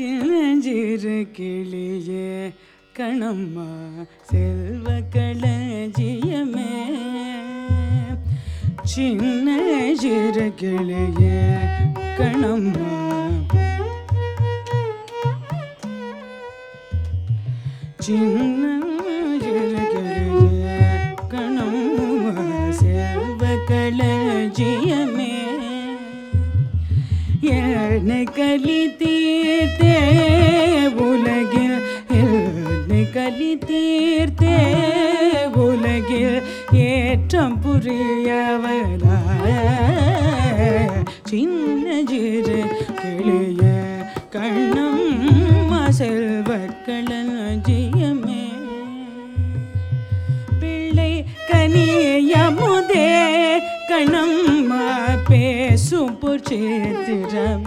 சின்னஞ்சிறு கிளியே கணம்மா செல்வ களஞ்சியமே சின்ன சிறு கிளியே கணம்மா. சின்ன சிறு கலி தீர்த்தே உலகில் எழுந்து கலி தீர்த்தே உலகில் ஏற்றம் புரியவலா சின்ன சிறு கிளிய கண்ணம் செல்வ களஞ்சியமே பிள்ளை கனியமுதே கணம் பேசும் புச்சேத்திரம்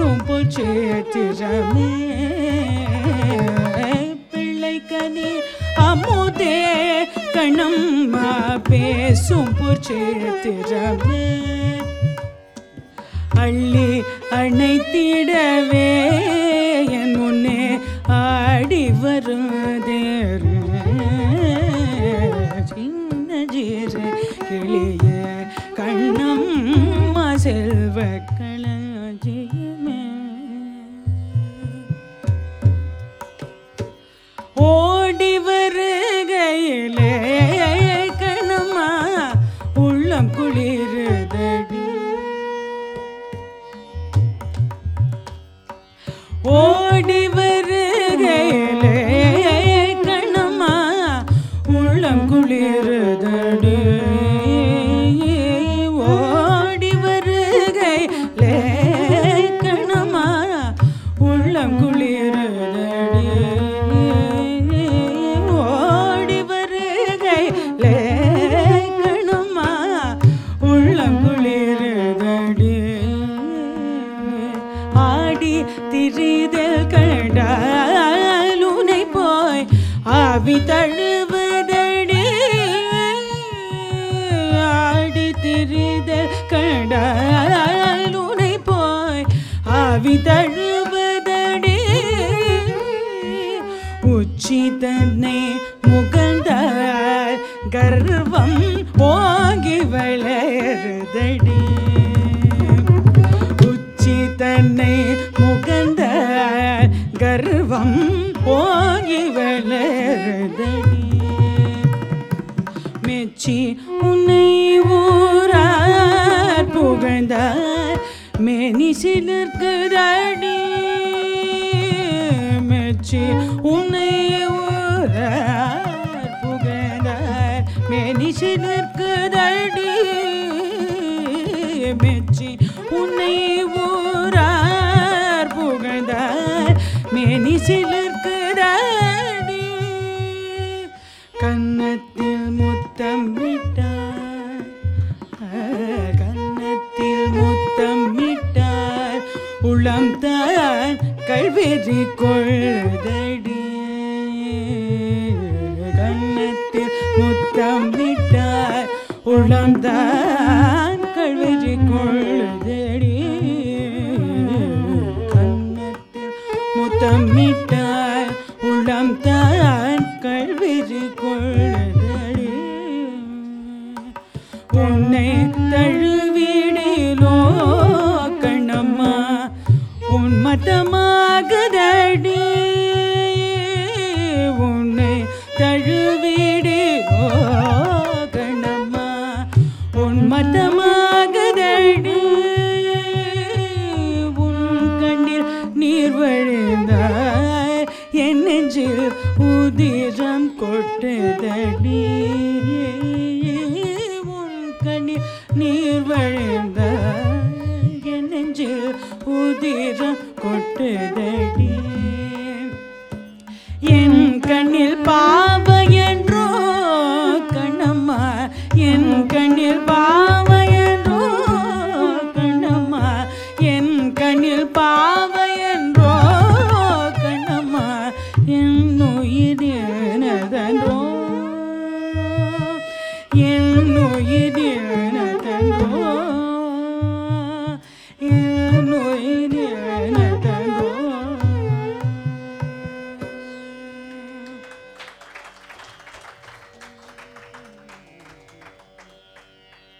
பேசும் புச்சேத்திரமே பிள்ளை கனி அமுதே கண்ணம்மா பேசும் புச்சேத்திரமே அள்ளி அணைத்திடவே என் முன்னே ஆடி வரும் தேர் சின்ன ஜீர கிளியே. ஓடி வருகையிலே கணமா உள்ளம் திரிதல் கண்டால் உனை போய் ஆவி தழுவதடி. ஆடி திரிதல் கண்டால் உனை போய் ஆவி தழுவதடி. உச்சி தன்னை முகந்தார் கர்வம் மெச்சி உன்னை ஊரார் புகழ்ந்தார் மேனி சிலிர்க்குதடி மெச்சி உன்னை ஊரார் புகழ்ந்தார் மேனி சிலிர்க்குதடி மெச்சி உன்னை ஊரார் புகழ்ந்தார் மேனி சிலர் கன்னத்தில் முத்தம் விட்டார் கன்னத்தில் முத்தம் விட்டார் உளம் தான் கல்வெறி கொள்தடி கன்னத்தில் முத்தம் விட்டார் உளம் தான் கல்வெறி கொள்தடி கன்னத்தில் முத்தம் விட்டார் உன்னை தழுவிடிலோ கண்ணம்மா உன் மதமாகுதடி. உன்னை தழுவிடிலோ கண்ணம்மா உன் மதமாகுதடி. உன் கண்ணில் நீர் வழிந்தாய் என் நெஞ்சில் உதிரம் கொட்டுதடி. நீர் வழிந்த என் நெஞ்சில் உதிரம் கொட்டுதடி. என் கண்ணில் பாவ என்றோ கண்ணம்மா என் கண்ணில் பாவ என்றோ கண்ணம்மா என் கண்ணில் பாவ என்றோ கண்ணம்மா என் உயிர் என் உயிரில்